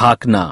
झांकना